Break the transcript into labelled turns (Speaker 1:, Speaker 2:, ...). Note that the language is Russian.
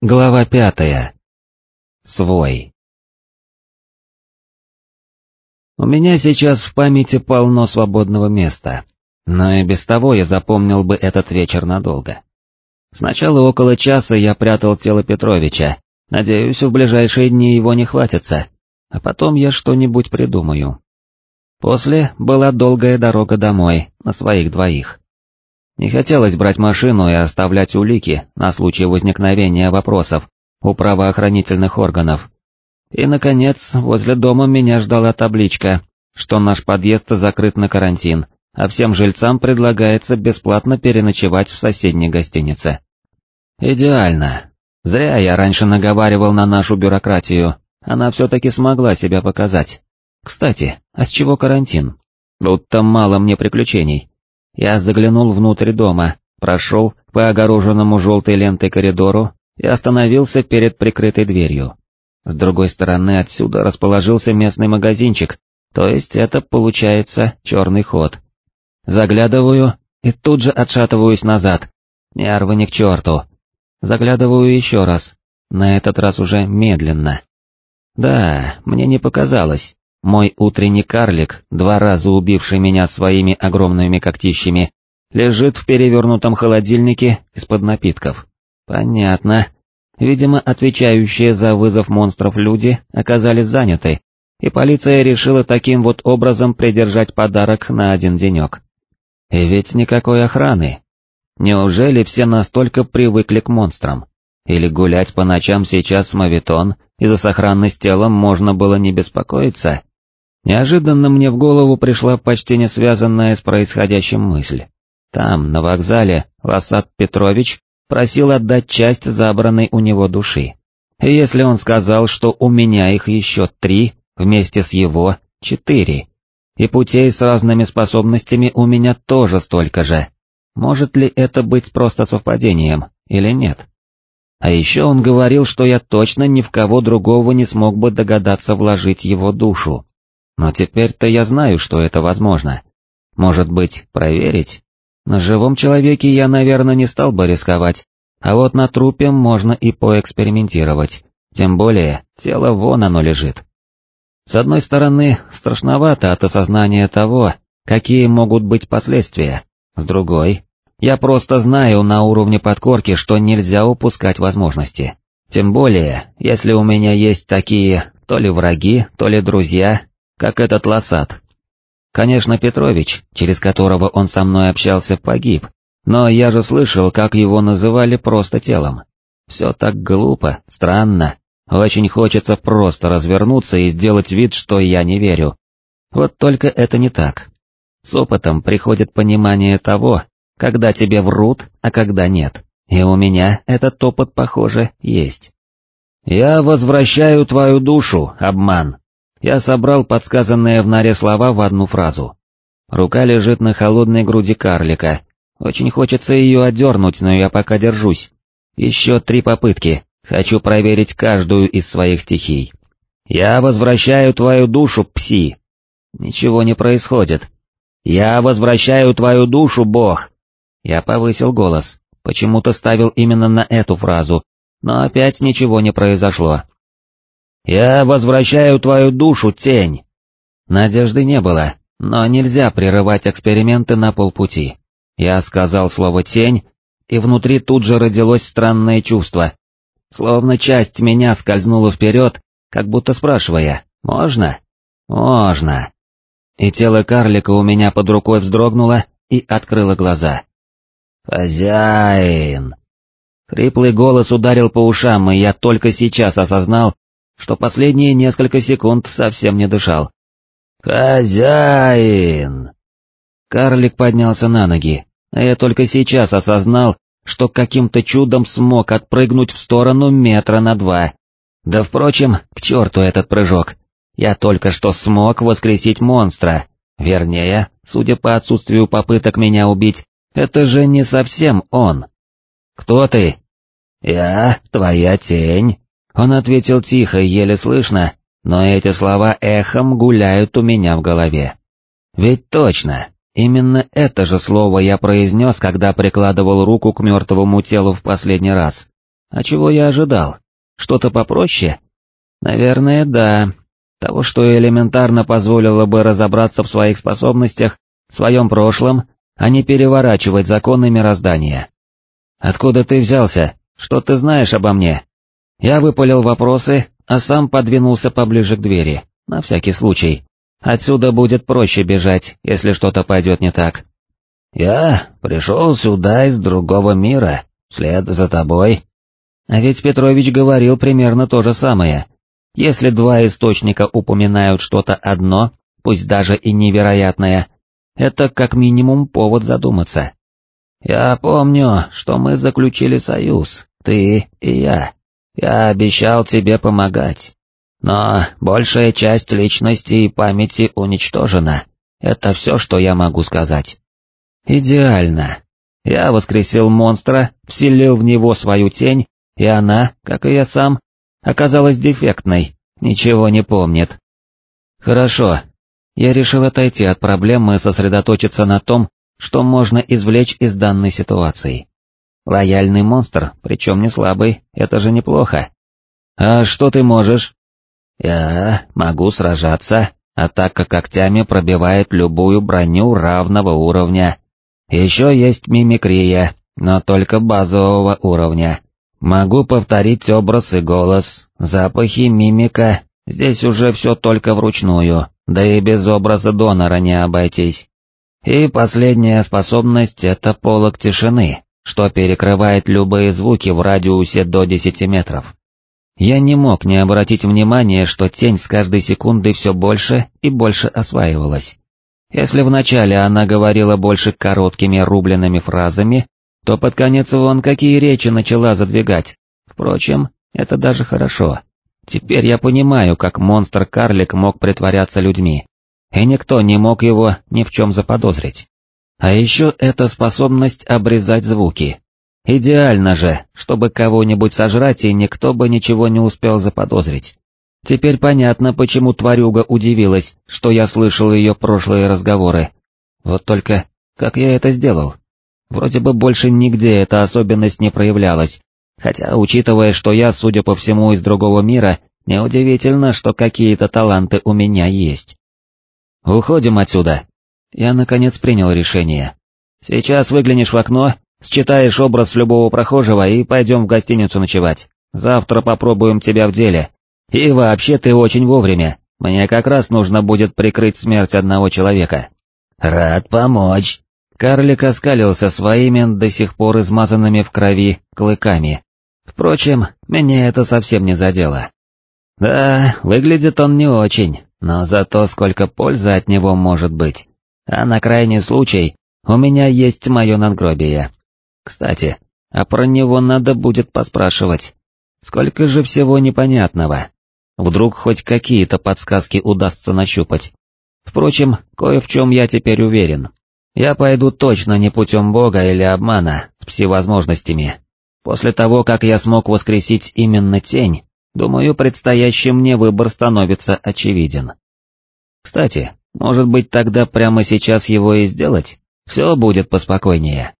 Speaker 1: Глава пятая. Свой. У меня сейчас в памяти полно свободного места, но и без того я запомнил бы этот вечер надолго. Сначала около часа я прятал тело Петровича, надеюсь, в ближайшие дни его не хватится, а потом я что-нибудь придумаю. После была долгая дорога домой, на своих двоих. Не хотелось брать машину и оставлять улики на случай возникновения вопросов у правоохранительных органов. И, наконец, возле дома меня ждала табличка, что наш подъезд закрыт на карантин, а всем жильцам предлагается бесплатно переночевать в соседней гостинице. Идеально. Зря я раньше наговаривал на нашу бюрократию, она все-таки смогла себя показать. Кстати, а с чего карантин? Будто мало мне приключений. Я заглянул внутрь дома, прошел по огороженному желтой лентой коридору и остановился перед прикрытой дверью. С другой стороны отсюда расположился местный магазинчик, то есть это получается черный ход. Заглядываю и тут же отшатываюсь назад. Нервы не к черту. Заглядываю еще раз, на этот раз уже медленно. Да, мне не показалось. Мой утренний карлик, два раза убивший меня своими огромными когтищами, лежит в перевернутом холодильнике из-под напитков. Понятно. Видимо, отвечающие за вызов монстров люди оказались заняты, и полиция решила таким вот образом придержать подарок на один денек. И ведь никакой охраны. Неужели все настолько привыкли к монстрам? Или гулять по ночам сейчас с мавитон, и за сохранность тела можно было не беспокоиться? Неожиданно мне в голову пришла почти не связанная с происходящим мысль. Там, на вокзале, Лосат Петрович просил отдать часть забранной у него души. И если он сказал, что у меня их еще три, вместе с его четыре, и путей с разными способностями у меня тоже столько же, может ли это быть просто совпадением или нет? А еще он говорил, что я точно ни в кого другого не смог бы догадаться вложить его душу. Но теперь-то я знаю, что это возможно. Может быть, проверить? На живом человеке я, наверное, не стал бы рисковать, а вот на трупе можно и поэкспериментировать, тем более тело вон оно лежит. С одной стороны, страшновато от осознания того, какие могут быть последствия, с другой, я просто знаю на уровне подкорки, что нельзя упускать возможности. Тем более, если у меня есть такие то ли враги, то ли друзья, как этот лосат. Конечно, Петрович, через которого он со мной общался, погиб, но я же слышал, как его называли просто телом. Все так глупо, странно, очень хочется просто развернуться и сделать вид, что я не верю. Вот только это не так. С опытом приходит понимание того, когда тебе врут, а когда нет, и у меня этот опыт, похоже, есть. «Я возвращаю твою душу, обман», я собрал подсказанные в норе слова в одну фразу. Рука лежит на холодной груди карлика. Очень хочется ее отдернуть, но я пока держусь. Еще три попытки. Хочу проверить каждую из своих стихий. Я возвращаю твою душу, пси. Ничего не происходит. Я возвращаю твою душу, бог. Я повысил голос. Почему-то ставил именно на эту фразу, но опять ничего не произошло. «Я возвращаю твою душу, тень!» Надежды не было, но нельзя прерывать эксперименты на полпути. Я сказал слово «тень», и внутри тут же родилось странное чувство. Словно часть меня скользнула вперед, как будто спрашивая «Можно?» «Можно». И тело карлика у меня под рукой вздрогнуло и открыло глаза. «Хозяин!» Хриплый голос ударил по ушам, и я только сейчас осознал, что последние несколько секунд совсем не дышал. «Хозяин!» Карлик поднялся на ноги, а я только сейчас осознал, что каким-то чудом смог отпрыгнуть в сторону метра на два. Да впрочем, к черту этот прыжок. Я только что смог воскресить монстра. Вернее, судя по отсутствию попыток меня убить, это же не совсем он. «Кто ты?» «Я твоя тень», он ответил тихо, еле слышно, но эти слова эхом гуляют у меня в голове. Ведь точно, именно это же слово я произнес, когда прикладывал руку к мертвому телу в последний раз. А чего я ожидал? Что-то попроще? Наверное, да. Того, что элементарно позволило бы разобраться в своих способностях, в своем прошлом, а не переворачивать законы мироздания. «Откуда ты взялся? Что ты знаешь обо мне?» Я выпалил вопросы, а сам подвинулся поближе к двери, на всякий случай. Отсюда будет проще бежать, если что-то пойдет не так. «Я пришел сюда из другого мира, вслед за тобой». А ведь Петрович говорил примерно то же самое. Если два источника упоминают что-то одно, пусть даже и невероятное, это как минимум повод задуматься. «Я помню, что мы заключили союз, ты и я. Я обещал тебе помогать. Но большая часть личности и памяти уничтожена. Это все, что я могу сказать». «Идеально. Я воскресил монстра, вселил в него свою тень, и она, как и я сам, оказалась дефектной, ничего не помнит». «Хорошо, я решил отойти от проблемы и сосредоточиться на том, что можно извлечь из данной ситуации. Лояльный монстр, причем не слабый, это же неплохо. А что ты можешь? Я могу сражаться, атака когтями пробивает любую броню равного уровня. Еще есть мимикрия, но только базового уровня. Могу повторить образ и голос, запахи, мимика, здесь уже все только вручную. Да и без образа донора не обойтись. И последняя способность — это полог тишины, что перекрывает любые звуки в радиусе до 10 метров. Я не мог не обратить внимания, что тень с каждой секундой все больше и больше осваивалась. Если вначале она говорила больше короткими рубленными фразами, то под конец вон какие речи начала задвигать. Впрочем, это даже хорошо. Теперь я понимаю, как монстр-карлик мог притворяться людьми, и никто не мог его ни в чем заподозрить. А еще эта способность обрезать звуки. Идеально же, чтобы кого-нибудь сожрать, и никто бы ничего не успел заподозрить. Теперь понятно, почему тварюга удивилась, что я слышал ее прошлые разговоры. Вот только, как я это сделал? Вроде бы больше нигде эта особенность не проявлялась, Хотя, учитывая, что я, судя по всему, из другого мира, неудивительно, что какие-то таланты у меня есть. Уходим отсюда. Я, наконец, принял решение. Сейчас выглянешь в окно, считаешь образ любого прохожего и пойдем в гостиницу ночевать. Завтра попробуем тебя в деле. И вообще ты очень вовремя, мне как раз нужно будет прикрыть смерть одного человека. Рад помочь. Карлик оскалился своими до сих пор измазанными в крови клыками. Впрочем, меня это совсем не задело. Да, выглядит он не очень, но зато сколько пользы от него может быть. А на крайний случай у меня есть мое надгробие. Кстати, а про него надо будет поспрашивать. Сколько же всего непонятного. Вдруг хоть какие-то подсказки удастся нащупать. Впрочем, кое в чем я теперь уверен. Я пойду точно не путем бога или обмана, с всевозможностями, После того, как я смог воскресить именно тень, думаю, предстоящий мне выбор становится очевиден. Кстати, может быть тогда прямо сейчас его и сделать? Все будет поспокойнее.